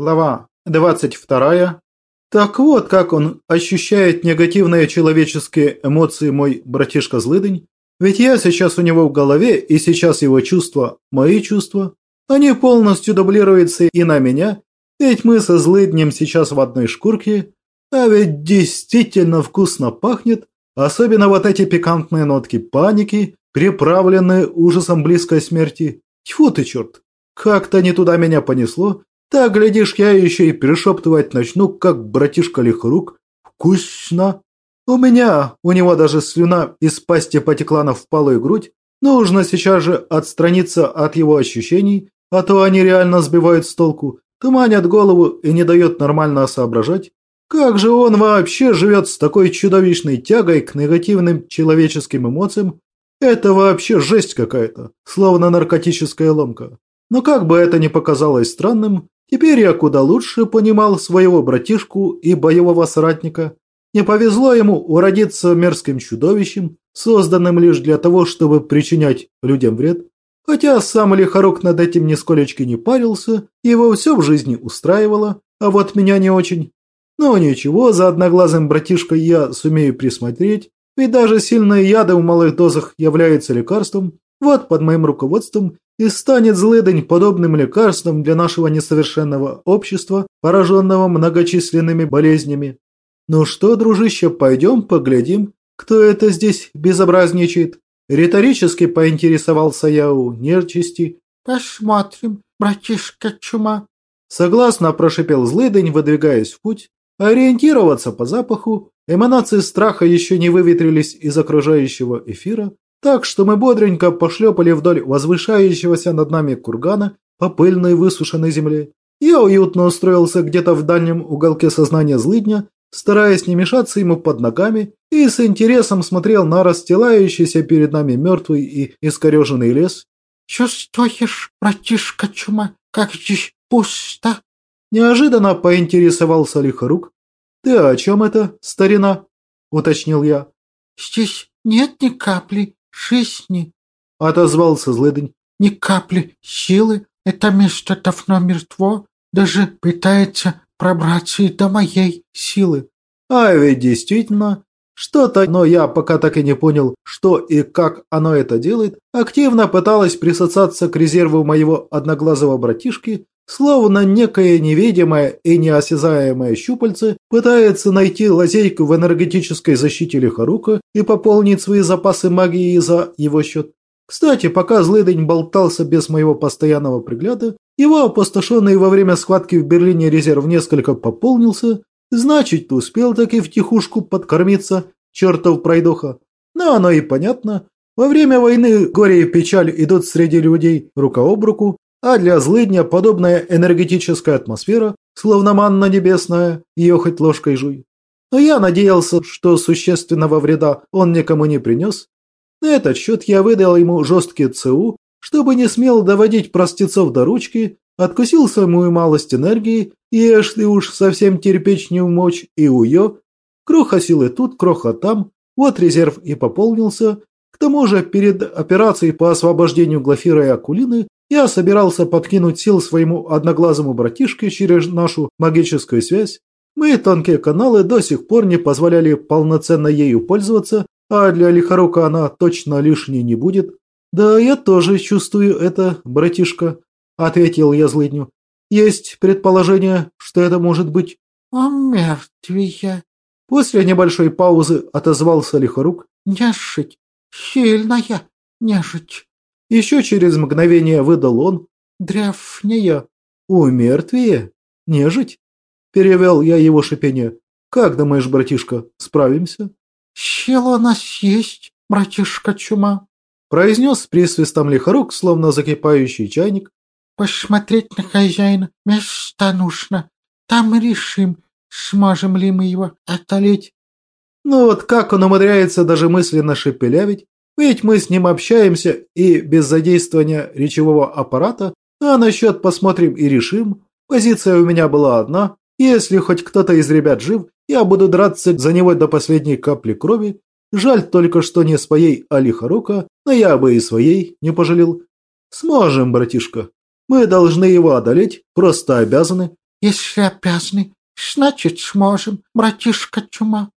Глава 22. Так вот, как он ощущает негативные человеческие эмоции мой братишка Злыдень. Ведь я сейчас у него в голове, и сейчас его чувства, мои чувства, они полностью дублируются и на меня, ведь мы со Злыднем сейчас в одной шкурке, а ведь действительно вкусно пахнет, особенно вот эти пикантные нотки паники, приправленные ужасом близкой смерти. Тьфу ты, черт! Как-то не туда меня понесло, так, глядишь, я еще и перешептывать начну, как братишка Лихорук. Вкусно! У меня, у него даже слюна из пасти потекла на впалую грудь. Нужно сейчас же отстраниться от его ощущений, а то они реально сбивают с толку, туманят голову и не дают нормально соображать. Как же он вообще живет с такой чудовищной тягой к негативным человеческим эмоциям? Это вообще жесть какая-то, словно наркотическая ломка. Но как бы это ни показалось странным, Теперь я куда лучше понимал своего братишку и боевого соратника. Не повезло ему уродиться мерзким чудовищем, созданным лишь для того, чтобы причинять людям вред. Хотя сам Лихорок над этим нисколечки не парился, его все в жизни устраивало, а вот меня не очень. Но ничего, за одноглазым братишкой я сумею присмотреть, ведь даже сильные яды в малых дозах являются лекарством. Вот под моим руководством и станет злыдень подобным лекарством для нашего несовершенного общества, пораженного многочисленными болезнями. Ну что, дружище, пойдем поглядим, кто это здесь безобразничает? Риторически поинтересовался я у нерчисти. Посмотрим, братишка чума. Согласно прошипел злыдень, выдвигаясь в путь. Ориентироваться по запаху, эманации страха еще не выветрились из окружающего эфира, так что мы бодренько пошлепали вдоль возвышающегося над нами кургана по пыльной высушенной земле. Я уютно устроился где-то в дальнем уголке сознания злыдня, стараясь не мешаться ему под ногами, и с интересом смотрел на расстилающийся перед нами мертвый и искореженный лес. «Чувствуешь, братишка чума, как здесь пусто?» Неожиданно поинтересовался Лихорук. «Ты о чем это, старина?» – уточнил я. «Здесь нет ни капли жизни, — отозвался злыдень. Ни капли силы. Это место давно мертво. Даже пытается пробраться и до моей силы. А ведь действительно, что-то, но я пока так и не понял, что и как оно это делает, активно пыталась присосаться к резерву моего одноглазого братишки, словно некое невидимое и неосязаемое щупальце пытается найти лазейку в энергетической защите Лихорука и пополнить свои запасы магии за его счет. Кстати, пока Злыдень болтался без моего постоянного пригляда, его опустошенный во время схватки в Берлине резерв несколько пополнился, значит, успел таки втихушку подкормиться, чертов пройдоха. Но оно и понятно. Во время войны горе и печаль идут среди людей рука об руку, а для злыдня подобная энергетическая атмосфера, словно манна небесная, ее хоть ложкой жуй. Но я надеялся, что существенного вреда он никому не принес. На этот счет я выдал ему жесткий ЦУ, чтобы не смел доводить простецов до ручки, откусил самую малость энергии, и если уж совсем терпеть не умочь, и уё. Кроха силы тут, кроха там, вот резерв и пополнился. К тому же перед операцией по освобождению Глафира и Акулины я собирался подкинуть сил своему одноглазому братишке через нашу магическую связь. Мои тонкие каналы до сих пор не позволяли полноценно ею пользоваться, а для Лихорука она точно лишней не будет. «Да, я тоже чувствую это, братишка», – ответил я злыдню. «Есть предположение, что это может быть...» «О, мертвия!» После небольшой паузы отозвался Лихорук. «Нежить! Сильная нежить!» Еще через мгновение выдал он. «Древнее». «У мертвее? Нежить?» Перевел я его шипение. «Как думаешь, братишка, справимся?» «Сила у нас есть, братишка чума», произнес с присвистом лихорук, словно закипающий чайник. «Посмотреть на хозяина место нужно. Там решим, сможем ли мы его отолеть». Ну вот как он умудряется даже мысленно шепелявить, ведь мы с ним общаемся и без задействования речевого аппарата, а насчет посмотрим и решим. Позиция у меня была одна. Если хоть кто-то из ребят жив, я буду драться за него до последней капли крови. Жаль только, что не своей Алихарука, но я бы и своей не пожалел. Сможем, братишка. Мы должны его одолеть, просто обязаны. Если обязаны, значит сможем, братишка Чума.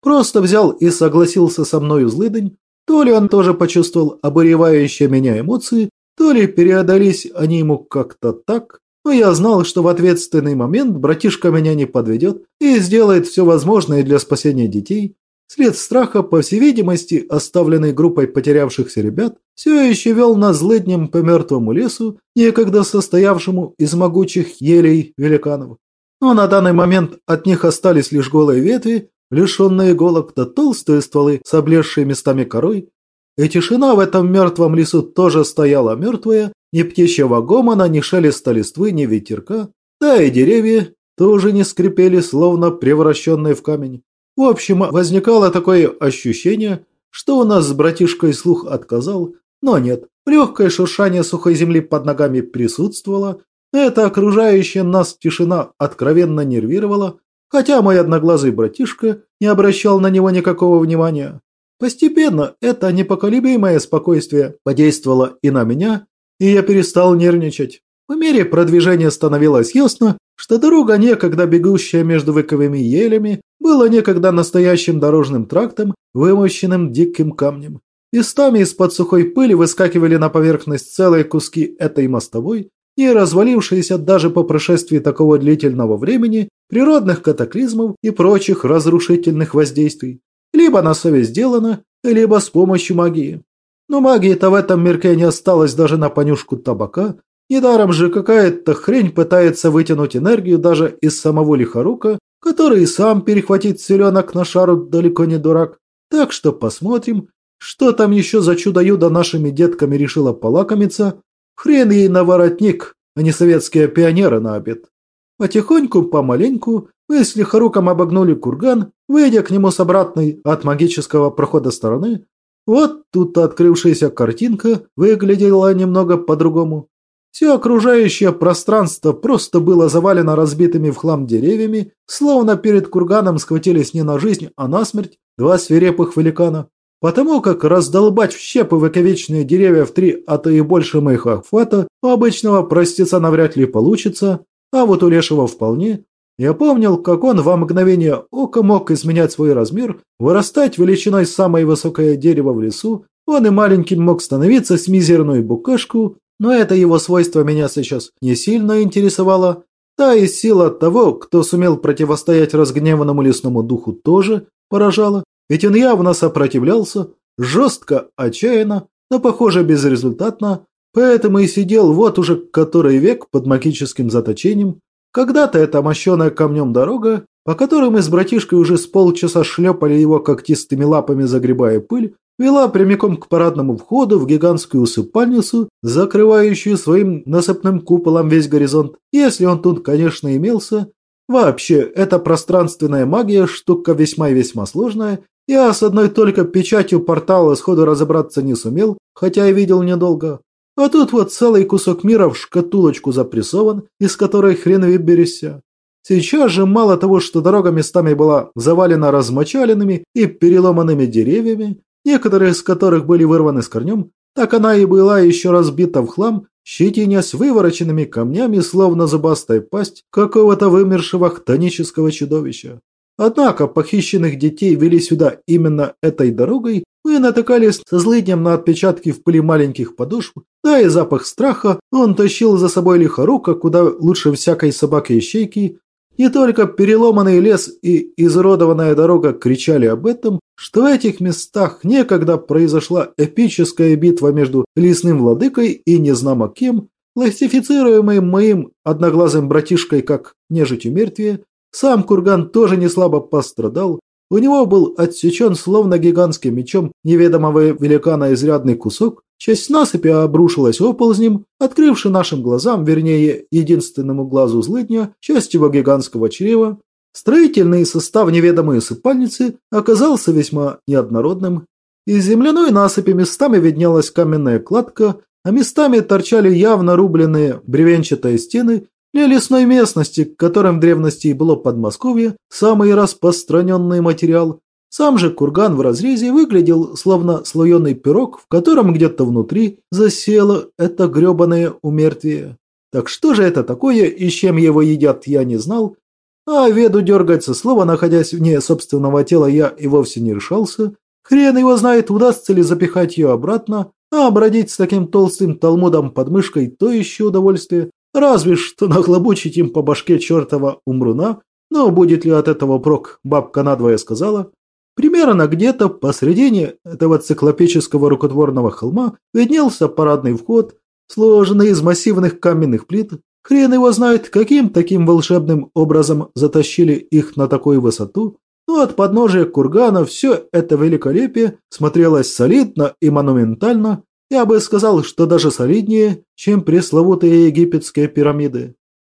Просто взял и согласился со мною злыдень. То ли он тоже почувствовал обуревающие меня эмоции, то ли переодолись они ему как-то так, но я знал, что в ответственный момент братишка меня не подведет и сделает все возможное для спасения детей. След страха, по всей видимости, оставленный группой потерявшихся ребят, все еще вел нас злыднем по мертвому лесу, некогда состоявшему из могучих елей великанов. Но на данный момент от них остались лишь голые ветви, лишенные иголок да толстые стволы с облезшей местами корой. И тишина в этом мертвом лесу тоже стояла мертвая, ни птичьего гомона, ни шелеста листвы, ни ветерка, да и деревья тоже не скрипели, словно превращенные в камень. В общем, возникало такое ощущение, что у нас с братишкой слух отказал, но нет, легкое шуршание сухой земли под ногами присутствовало, эта окружающая нас тишина откровенно нервировала, хотя мой одноглазый братишка не обращал на него никакого внимания. Постепенно это непоколебимое спокойствие подействовало и на меня, и я перестал нервничать. По мере продвижения становилось ясно, что дорога, некогда бегущая между выковыми елями, была некогда настоящим дорожным трактом, вымощенным диким камнем. Местами из-под сухой пыли выскакивали на поверхность целые куски этой мостовой, не развалившиеся даже по прошествии такого длительного времени, природных катаклизмов и прочих разрушительных воздействий. Либо на совесть сделано, либо с помощью магии. Но магии-то в этом мирке не осталось даже на понюшку табака. Недаром же какая-то хрень пытается вытянуть энергию даже из самого лихорука, который и сам перехватить селенок на шару далеко не дурак. Так что посмотрим, что там еще за чудо-юдо нашими детками решила полакомиться. Хрен ей на воротник, а не советские пионеры на обед. Потихоньку, помаленьку, мы с лихоруком обогнули курган, выйдя к нему с обратной от магического прохода стороны, вот тут открывшаяся картинка выглядела немного по-другому. Все окружающее пространство просто было завалено разбитыми в хлам деревьями, словно перед курганом схватились не на жизнь, а на смерть два свирепых великана. Потому как раздолбать в щепы выковечные деревья в три, а то и больше моих охвата, у обычного простеца навряд ли получится, а вот у лешего вполне, я помнил, как он во мгновение ока мог изменять свой размер, вырастать величиной самое высокое дерево в лесу, он и маленьким мог становиться с мизерную букашку, но это его свойство меня сейчас не сильно интересовало. Да и сила того, кто сумел противостоять разгневанному лесному духу, тоже поражала, ведь он явно сопротивлялся, жестко, отчаянно, но, похоже, безрезультатно, поэтому и сидел вот уже который век под магическим заточением, когда-то эта мощеная камнем дорога, по которой мы с братишкой уже с полчаса шлепали его когтистыми лапами, загребая пыль, вела прямиком к парадному входу в гигантскую усыпальницу, закрывающую своим насыпным куполом весь горизонт, если он тут, конечно, имелся. Вообще, эта пространственная магия штука весьма и весьма сложная. Я с одной только печатью портала сходу разобраться не сумел, хотя и видел недолго. А тут вот целый кусок мира в шкатулочку запрессован, из которой хрен выберешься. Сейчас же мало того, что дорога местами была завалена размочаленными и переломанными деревьями, некоторые из которых были вырваны с корнем, так она и была еще разбита в хлам, щетинясь вывороченными камнями, словно зубастая пасть какого-то вымершего хтонического чудовища. Однако похищенных детей вели сюда именно этой дорогой, мы натыкались со злыднем на отпечатки в пыли маленьких подошв, да и запах страха он тащил за собой лихорука, куда лучше всякой собаки и щейки. Не только переломанный лес и изуродованная дорога кричали об этом, что в этих местах некогда произошла эпическая битва между лесным владыкой и незнамо кем, классифицируемым моим одноглазым братишкой как нежитью мертвие, сам курган тоже не слабо пострадал. У него был отсечен словно гигантским мечом неведомого великана изрядный кусок, часть насыпи обрушилась оползнем, открывши нашим глазам, вернее, единственному глазу злыдня, часть его гигантского чрева. Строительный состав неведомой усыпальницы оказался весьма неоднородным. Из земляной насыпи местами виднелась каменная кладка, а местами торчали явно рубленные бревенчатые стены для лесной местности, которым в древности было Подмосковье, самый распространенный материал. Сам же курган в разрезе выглядел словно слоеный пирог, в котором где-то внутри засело это гребаное умертвие. Так что же это такое и чем его едят, я не знал. А веду дергаться слово, находясь вне собственного тела, я и вовсе не решался. Хрен его знает, удастся ли запихать ее обратно, а бродить с таким толстым талмудом под мышкой – то еще удовольствие. Разве что нахлобучить им по башке чертова умруна. Но будет ли от этого прок, бабка надвое сказала. Примерно где-то посредине этого циклопического рукотворного холма виднелся парадный вход, сложенный из массивных каменных плит. Хрен его знает, каким таким волшебным образом затащили их на такую высоту, но от подножия кургана все это великолепие смотрелось солидно и монументально, я бы сказал, что даже солиднее, чем пресловутые египетские пирамиды.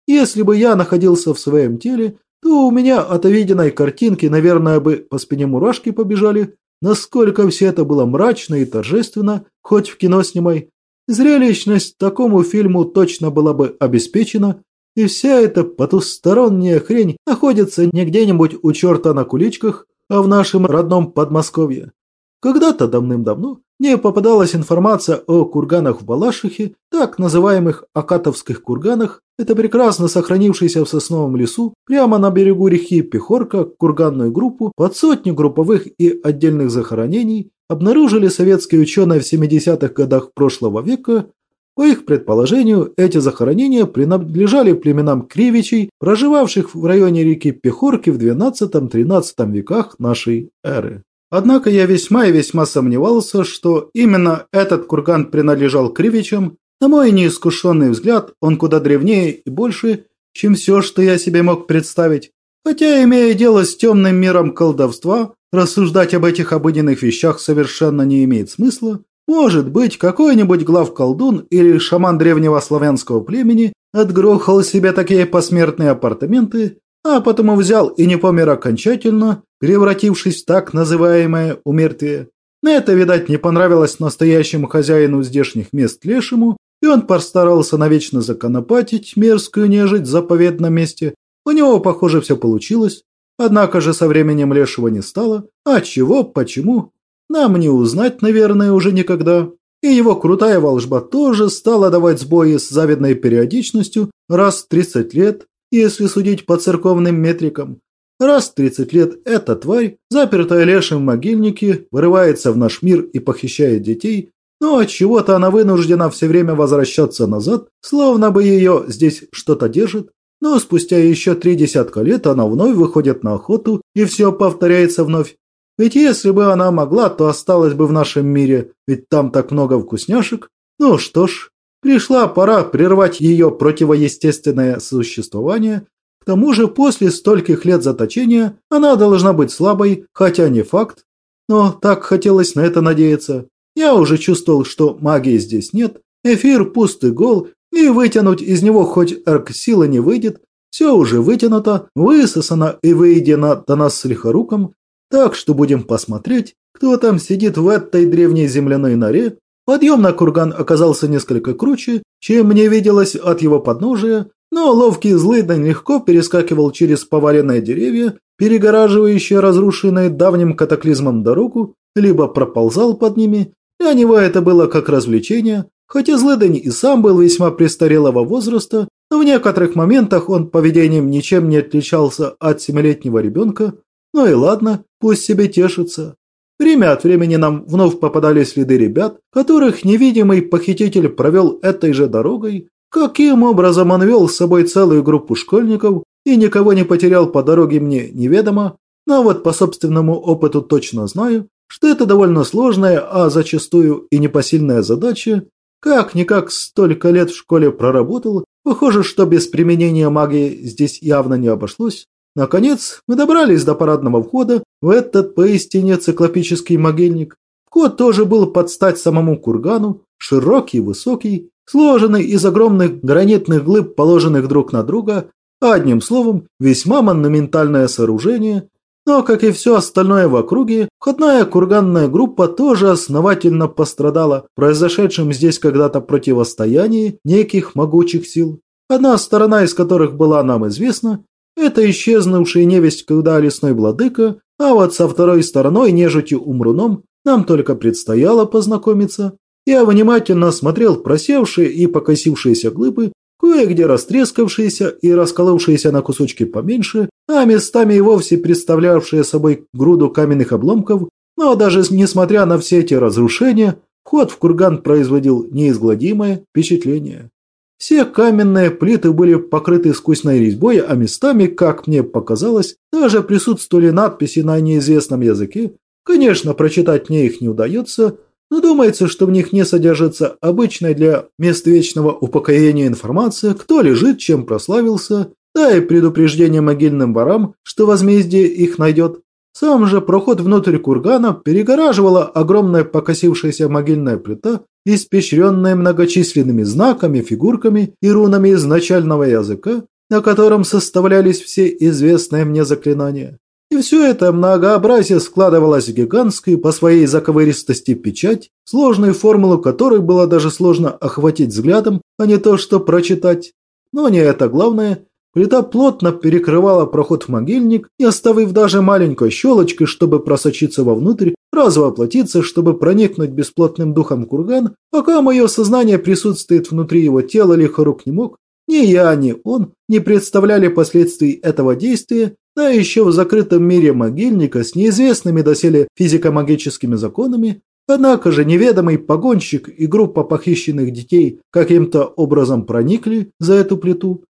Если бы я находился в своем теле, то у меня от увиденной картинки, наверное, бы по спине мурашки побежали, насколько все это было мрачно и торжественно, хоть в кино снимай. Зрелищность такому фильму точно была бы обеспечена, и вся эта потусторонняя хрень находится не где-нибудь у черта на куличках, а в нашем родном Подмосковье. Когда-то давным-давно мне попадалась информация о курганах в Балашихе, так называемых Акатовских курганах. Это прекрасно сохранившийся в сосновом лесу, прямо на берегу реки Пехорка, курганную группу под сотню групповых и отдельных захоронений обнаружили советские ученые в 70-х годах прошлого века. По их предположению, эти захоронения принадлежали племенам Кривичей, проживавших в районе реки Пехорки в XII-XIII веках нашей эры. Однако я весьма и весьма сомневался, что именно этот курган принадлежал Кривичам. На мой неискушенный взгляд, он куда древнее и больше, чем все, что я себе мог представить. Хотя, имея дело с темным миром колдовства, рассуждать об этих обыденных вещах совершенно не имеет смысла. Может быть, какой-нибудь глав-колдун или шаман древнего славянского племени отгрохал себе такие посмертные апартаменты, а потому взял и не помер окончательно, превратившись в так называемое умертвие. На это, видать, не понравилось настоящему хозяину здешних мест лешему, и он постарался навечно законопатить мерзкую нежить в заповедном месте. У него, похоже, все получилось. Однако же со временем лешего не стало. А чего, почему? Нам не узнать, наверное, уже никогда. И его крутая волжба тоже стала давать сбои с завидной периодичностью раз в 30 лет, если судить по церковным метрикам. Раз в 30 лет эта тварь, запертая лешим в могильнике, вырывается в наш мир и похищает детей, но от чего то она вынуждена все время возвращаться назад, словно бы ее здесь что-то держит. Но спустя еще три десятка лет она вновь выходит на охоту, и все повторяется вновь. Ведь если бы она могла, то осталась бы в нашем мире, ведь там так много вкусняшек. Ну что ж, пришла пора прервать ее противоестественное существование к тому же после стольких лет заточения она должна быть слабой, хотя не факт. Но так хотелось на это надеяться. Я уже чувствовал, что магии здесь нет, эфир пустый гол, и вытянуть из него хоть эрк сила не выйдет. Все уже вытянуто, высосано и выедено до нас с лихоруком, так что будем посмотреть, кто там сидит в этой древней земляной норе. Подъем на курган оказался несколько круче, чем мне виделось от его подножия, но ловкий злыдень легко перескакивал через поваленные деревья, перегораживающие разрушенные давним катаклизмом дорогу, либо проползал под ними. Для него это было как развлечение, хотя злыдень и сам был весьма престарелого возраста, но в некоторых моментах он поведением ничем не отличался от семилетнего ребенка. Ну и ладно, пусть себе тешится. Время от времени нам вновь попадались следы ребят, которых невидимый похититель провел этой же дорогой, Каким образом он вел с собой целую группу школьников и никого не потерял по дороге мне неведомо, но вот по собственному опыту точно знаю, что это довольно сложная, а зачастую и непосильная задача. Как-никак столько лет в школе проработал, похоже, что без применения магии здесь явно не обошлось. Наконец, мы добрались до парадного входа в этот поистине циклопический могильник. Вход тоже был под стать самому кургану, широкий, высокий, сложенный из огромных гранитных глыб, положенных друг на друга, одним словом, весьма монументальное сооружение, но, как и все остальное в округе, входная курганная группа тоже основательно пострадала в произошедшем здесь когда-то противостоянии неких могучих сил. Одна сторона из которых была нам известна, это исчезнувший невесть когда лесной владыка, а вот со второй стороной, нежитью Умруном, нам только предстояло познакомиться. Я внимательно осмотрел просевшие и покосившиеся глыбы, кое-где растрескавшиеся и расколовшиеся на кусочки поменьше, а местами и вовсе представлявшие собой груду каменных обломков, но даже несмотря на все эти разрушения, вход в курган производил неизгладимое впечатление. Все каменные плиты были покрыты искусной резьбой, а местами, как мне показалось, даже присутствовали надписи на неизвестном языке. Конечно, прочитать мне их не удается, но думается, что в них не содержится обычная для мест вечного упокоения информация, кто лежит, чем прославился, да и предупреждение могильным ворам, что возмездие их найдет. Сам же проход внутрь кургана перегораживала огромная покосившаяся могильная плита, испещренная многочисленными знаками, фигурками и рунами изначального языка, на котором составлялись все известные мне заклинания. И все это многообразие складывалось в гигантскую по своей заковыристости печать, сложную формулу которой было даже сложно охватить взглядом, а не то что прочитать. Но не это главное. Плита плотно перекрывала проход в могильник, не оставив даже маленькой щелочки, чтобы просочиться вовнутрь, развоплотиться, чтобы проникнуть бесплотным духом курган, пока мое сознание присутствует внутри его тела, Лихорук не мог. Ни я, ни он не представляли последствий этого действия, да еще в закрытом мире могильника с неизвестными доселе физико-магическими законами, однако же неведомый погонщик и группа похищенных детей каким-то образом проникли за эту плиту.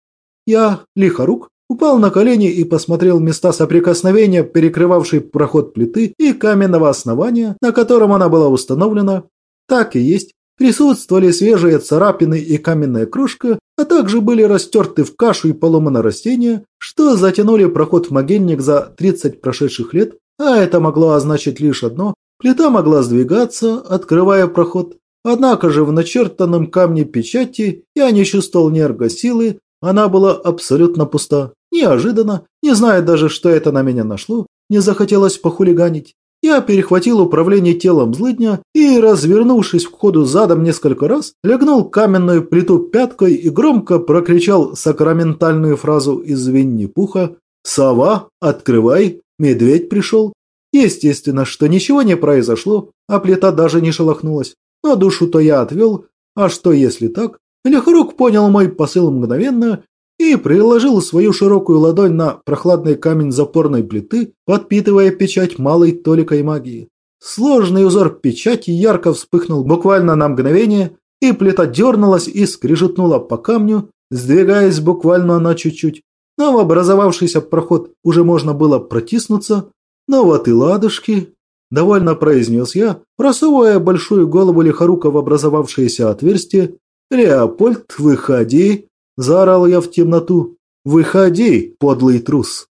Я, лихорук, упал на колени и посмотрел места соприкосновения, перекрывавшей проход плиты и каменного основания, на котором она была установлена. Так и есть, Присутствовали свежие царапины и каменная кружка, а также были растерты в кашу и поломаны растения, что затянули проход в могильник за 30 прошедших лет, а это могло означать лишь одно – плита могла сдвигаться, открывая проход. Однако же в начертанном камне печати я не чувствовал ни эргосилы, она была абсолютно пуста. Неожиданно, не зная даже, что это на меня нашло, не захотелось похулиганить. Я перехватил управление телом злыдня и, развернувшись в ходу задом несколько раз, легнул каменную плиту пяткой и громко прокричал сакраментальную фразу из Винни-Пуха «Сова, открывай, медведь пришел». Естественно, что ничего не произошло, а плита даже не шелохнулась. Но душу-то я отвел, а что если так? Лехрук понял мой посыл мгновенно и приложил свою широкую ладонь на прохладный камень запорной плиты, подпитывая печать малой толикой магии. Сложный узор печати ярко вспыхнул буквально на мгновение, и плита дернулась и скрижетнула по камню, сдвигаясь буквально на чуть-чуть. Но в образовавшийся проход уже можно было протиснуться. Но вот и ладушки, довольно произнес я, просовывая большую голову лихорука в образовавшееся отверстие. «Леопольд, выходи!» Заорал я в темноту. «Выходи, подлый трус!»